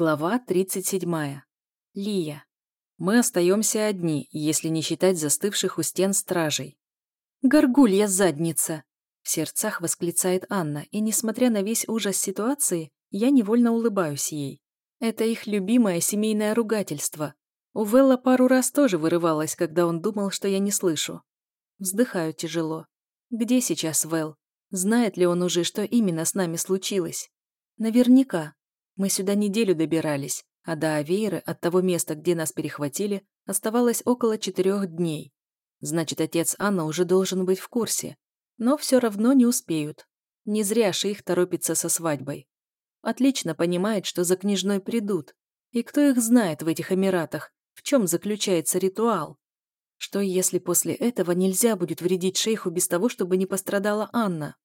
Глава 37. Лия. Мы остаемся одни, если не считать застывших у стен стражей. «Горгулья задница!» В сердцах восклицает Анна, и, несмотря на весь ужас ситуации, я невольно улыбаюсь ей. Это их любимое семейное ругательство. У Велла пару раз тоже вырывалось, когда он думал, что я не слышу. Вздыхаю тяжело. Где сейчас Вэл? Знает ли он уже, что именно с нами случилось? Наверняка, мы сюда неделю добирались, а до Авейры, от того места, где нас перехватили, оставалось около четырех дней. Значит, отец Анна уже должен быть в курсе. Но все равно не успеют. Не зря шейх торопится со свадьбой. Отлично понимает, что за княжной придут. И кто их знает в этих Эмиратах, в чем заключается ритуал? Что если после этого нельзя будет вредить шейху без того, чтобы не пострадала Анна?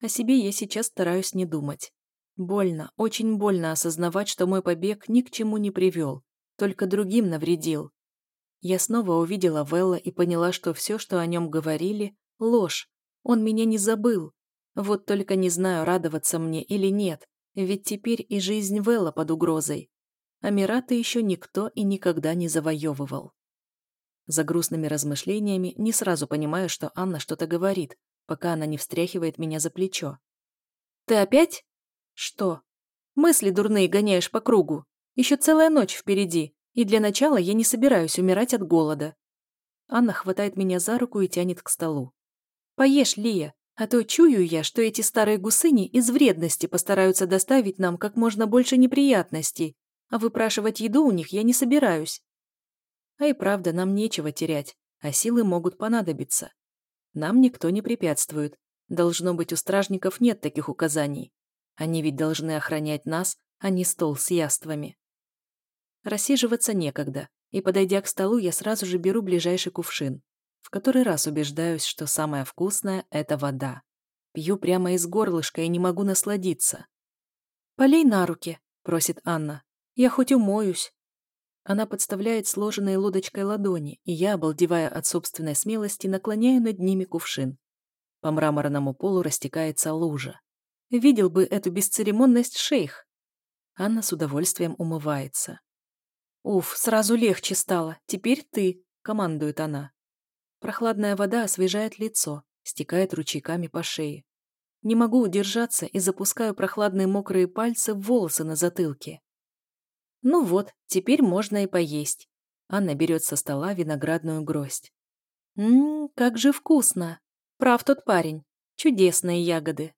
О себе я сейчас стараюсь не думать. Больно, очень больно осознавать, что мой побег ни к чему не привел, только другим навредил. Я снова увидела Велла и поняла, что все, что о нем говорили, ложь. Он меня не забыл. Вот только не знаю, радоваться мне или нет, ведь теперь и жизнь Велла под угрозой. Амираты еще никто и никогда не завоевывал. За грустными размышлениями не сразу понимаю, что Анна что-то говорит, пока она не встряхивает меня за плечо. «Ты опять?» Что? Мысли дурные гоняешь по кругу. Еще целая ночь впереди, и для начала я не собираюсь умирать от голода. Анна хватает меня за руку и тянет к столу. Поешь, Лия, а то чую я, что эти старые гусыни из вредности постараются доставить нам как можно больше неприятностей, а выпрашивать еду у них я не собираюсь. А и правда, нам нечего терять, а силы могут понадобиться. Нам никто не препятствует. Должно быть, у стражников нет таких указаний. Они ведь должны охранять нас, а не стол с яствами. Рассиживаться некогда, и, подойдя к столу, я сразу же беру ближайший кувшин. В который раз убеждаюсь, что самое вкусное – это вода. Пью прямо из горлышка и не могу насладиться. «Полей на руки», – просит Анна. «Я хоть умоюсь». Она подставляет сложенные лодочкой ладони, и я, обалдевая от собственной смелости, наклоняю над ними кувшин. По мраморному полу растекается лужа. Видел бы эту бесцеремонность шейх. Анна с удовольствием умывается. «Уф, сразу легче стало. Теперь ты», — командует она. Прохладная вода освежает лицо, стекает ручейками по шее. Не могу удержаться и запускаю прохладные мокрые пальцы в волосы на затылке. Ну вот, теперь можно и поесть. Анна берет со стола виноградную гроздь. Ммм, как же вкусно. Прав тот парень. Чудесные ягоды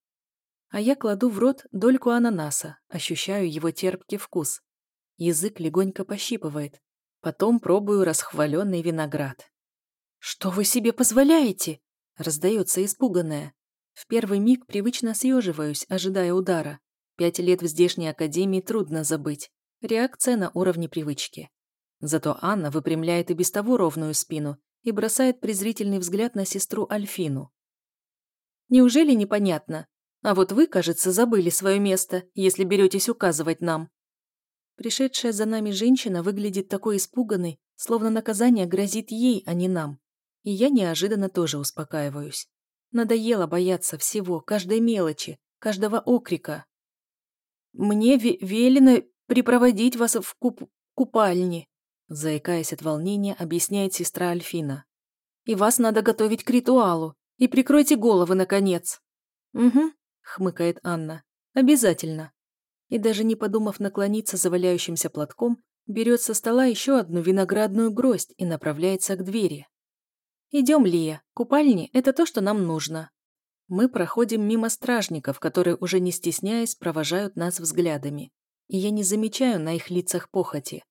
а я кладу в рот дольку ананаса, ощущаю его терпкий вкус. Язык легонько пощипывает. Потом пробую расхваленный виноград. «Что вы себе позволяете?» – раздается испуганная. В первый миг привычно съеживаюсь, ожидая удара. Пять лет в здешней академии трудно забыть. Реакция на уровне привычки. Зато Анна выпрямляет и без того ровную спину и бросает презрительный взгляд на сестру Альфину. «Неужели непонятно? А вот вы, кажется, забыли свое место, если беретесь указывать нам». Пришедшая за нами женщина выглядит такой испуганной, словно наказание грозит ей, а не нам. И я неожиданно тоже успокаиваюсь. Надоело бояться всего, каждой мелочи, каждого окрика. «Мне велено припроводить вас в куп купальни», заикаясь от волнения, объясняет сестра Альфина. «И вас надо готовить к ритуалу. И прикройте головы, наконец». «Угу, хмыкает Анна. «Обязательно». И даже не подумав наклониться за валяющимся платком, берет со стола еще одну виноградную гроздь и направляется к двери. «Идем, Лия, купальни – это то, что нам нужно». Мы проходим мимо стражников, которые, уже не стесняясь, провожают нас взглядами. И я не замечаю на их лицах похоти.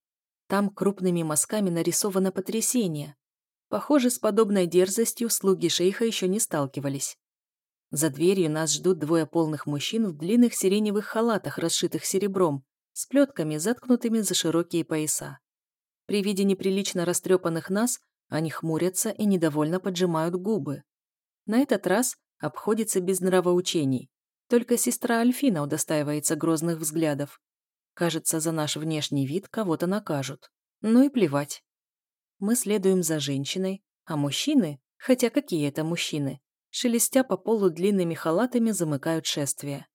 Там крупными мазками нарисовано потрясение. Похоже, с подобной дерзостью слуги шейха еще не сталкивались. За дверью нас ждут двое полных мужчин в длинных сиреневых халатах, расшитых серебром, с плетками, заткнутыми за широкие пояса. При виде неприлично растрепанных нас они хмурятся и недовольно поджимают губы. На этот раз обходится без нравоучений. Только сестра Альфина удостаивается грозных взглядов. Кажется, за наш внешний вид кого-то накажут. Ну и плевать. Мы следуем за женщиной, а мужчины, хотя какие это мужчины, шелестя по полу длинными халатами, замыкают шествие.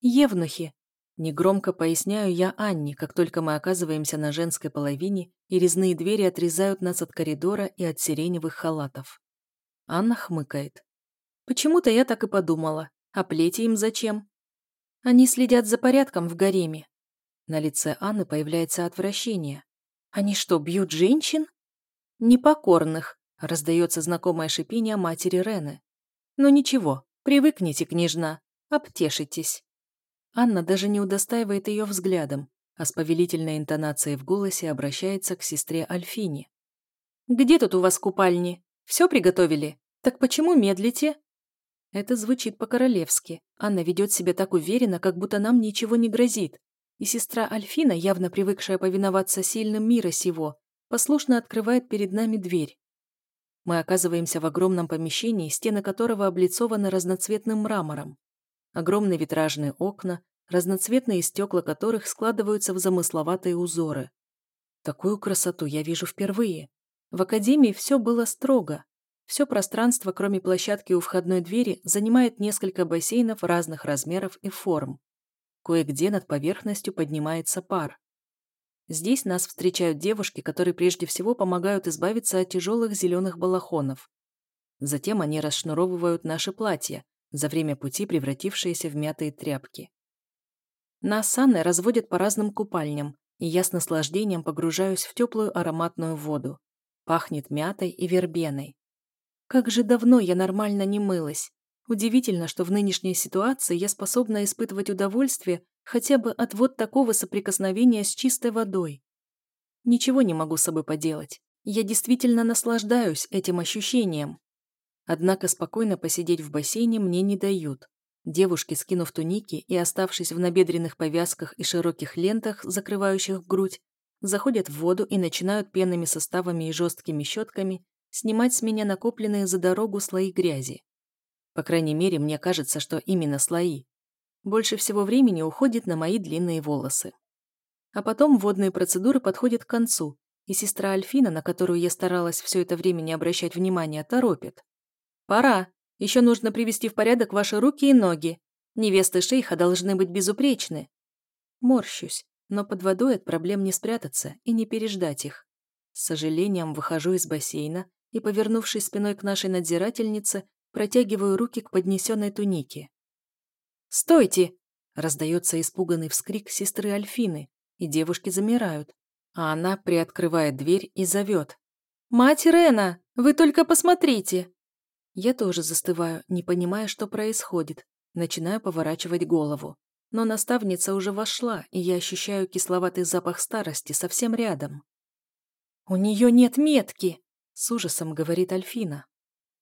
«Евнухи!» Негромко поясняю я Анне, как только мы оказываемся на женской половине, и резные двери отрезают нас от коридора и от сиреневых халатов. Анна хмыкает. Почему-то я так и подумала. А плети им зачем? Они следят за порядком в гареме. На лице Анны появляется отвращение. Они что, бьют женщин? Непокорных, раздается знакомое шипение матери Рены. Но ничего, привыкните, княжна, обтешитесь. Анна даже не удостаивает ее взглядом, а с повелительной интонацией в голосе обращается к сестре Альфине. «Где тут у вас купальни? Все приготовили? Так почему медлите?» Это звучит по-королевски. Анна ведет себя так уверенно, как будто нам ничего не грозит. И сестра Альфина, явно привыкшая повиноваться сильным мира сего, послушно открывает перед нами дверь. Мы оказываемся в огромном помещении, стены которого облицованы разноцветным мрамором. Огромные витражные окна, разноцветные стекла которых складываются в замысловатые узоры. Такую красоту я вижу впервые. В академии все было строго. Все пространство, кроме площадки у входной двери, занимает несколько бассейнов разных размеров и форм. Кое-где над поверхностью поднимается пар. Здесь нас встречают девушки, которые прежде всего помогают избавиться от тяжелых зеленых балахонов. Затем они расшнуровывают наши платья, за время пути превратившиеся в мятые тряпки. Нас с Анной разводят по разным купальням, и я с наслаждением погружаюсь в теплую ароматную воду. Пахнет мятой и вербеной. Как же давно я нормально не мылась. Удивительно, что в нынешней ситуации я способна испытывать удовольствие хотя бы от вот такого соприкосновения с чистой водой. Ничего не могу с собой поделать. Я действительно наслаждаюсь этим ощущением. Однако спокойно посидеть в бассейне мне не дают. Девушки, скинув туники и оставшись в набедренных повязках и широких лентах, закрывающих грудь, заходят в воду и начинают пенными составами и жесткими щетками снимать с меня накопленные за дорогу слои грязи. По крайней мере, мне кажется, что именно слои. Больше всего времени уходит на мои длинные волосы. А потом водные процедуры подходят к концу, и сестра Альфина, на которую я старалась все это время не обращать внимания, торопит. «Пора. Еще нужно привести в порядок ваши руки и ноги. Невесты шейха должны быть безупречны». Морщусь, но под водой от проблем не спрятаться и не переждать их. С сожалением выхожу из бассейна и, повернувшись спиной к нашей надзирательнице, протягиваю руки к поднесенной тунике. «Стойте!» – раздается испуганный вскрик сестры Альфины, и девушки замирают, а она приоткрывает дверь и зовет. «Мать Рена, вы только посмотрите!» Я тоже застываю, не понимая, что происходит. Начинаю поворачивать голову. Но наставница уже вошла, и я ощущаю кисловатый запах старости совсем рядом. «У нее нет метки!» — с ужасом говорит Альфина.